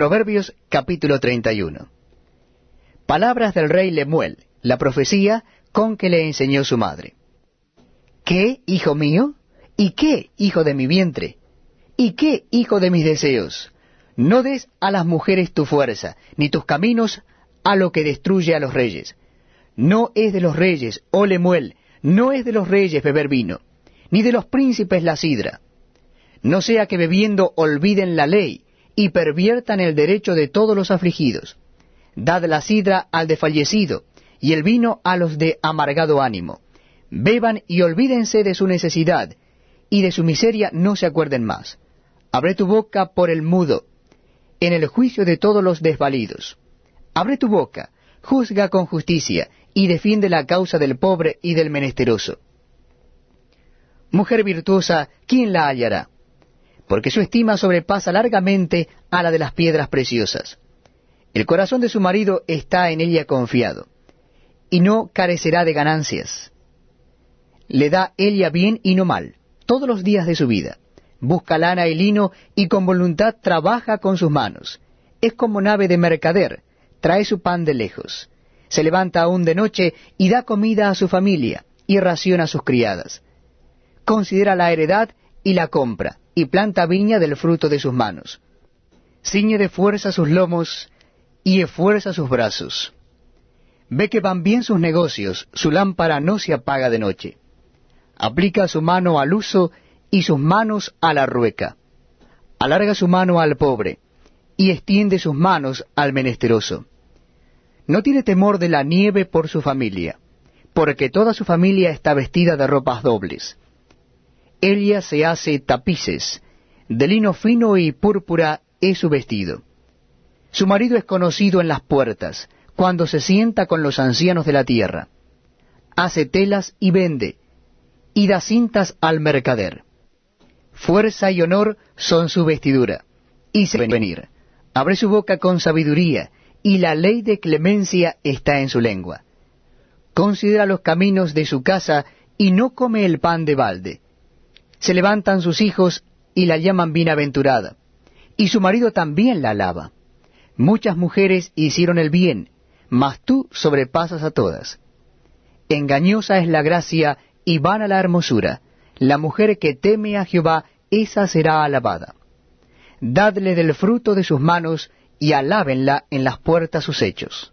Proverbios capítulo 31. Palabras del rey Lemuel, la profecía con que le enseñó su madre. ¿Qué, hijo mío? ¿Y qué, hijo de mi vientre? ¿Y qué, hijo de mis deseos? No des a las mujeres tu fuerza, ni tus caminos a lo que destruye a los reyes. No es de los reyes, oh Lemuel, no es de los reyes beber vino, ni de los príncipes la sidra. No sea que bebiendo olviden la ley y perviertan el derecho de todos los afligidos. Dad la sidra al desfallecido y el vino a los de amargado ánimo. Beban y olvídense de su necesidad, y de su miseria no se acuerden más. Abre tu boca por el mudo, en el juicio de todos los desvalidos. Abre tu boca, juzga con justicia, y defiende la causa del pobre y del menesteroso. Mujer virtuosa, ¿quién la hallará? Porque su estima sobrepasa largamente a la de las piedras preciosas. El corazón de su marido está en ella confiado, y no carecerá de ganancias. Le da ella bien y no mal, todos los días de su vida. Busca lana y lino, y con voluntad trabaja con sus manos. Es como nave de mercader, trae su pan de lejos se levanta aún de noche y da comida a su familia y raciona a sus criadas. Considera la heredad y la compra, y planta viña del fruto de sus manos. Ciñe de fuerza sus lomos y esfuerza sus brazos. Ve que van bien sus negocios, su lámpara no se apaga de noche. Aplica su mano al uso y sus manos a la rueca. Alarga su mano al pobre y extiende sus manos al menesteroso. No tiene temor de la nieve por su familia, porque toda su familia está vestida de ropas dobles. Ella se hace tapices, de lino fino y púrpura es su vestido. Su marido es conocido en las puertas, cuando se sienta con los ancianos de la tierra. Hace telas y vende, y da cintas al mercader. Fuerza y honor son su vestidura, y se venir. Abre su boca con sabiduría, y la ley de clemencia está en su lengua. Considera los caminos de su casa y no come el pan de balde. Se levantan sus hijos y la llaman bienaventurada, y su marido también la alaba. Muchas mujeres hicieron el bien, mas tú sobrepasas a todas. Engañosa es la gracia y vana la hermosura. La mujer que teme a Jehová, esa será alabada. Dadle del fruto de sus manos, y alábenla en las puertas sus hechos.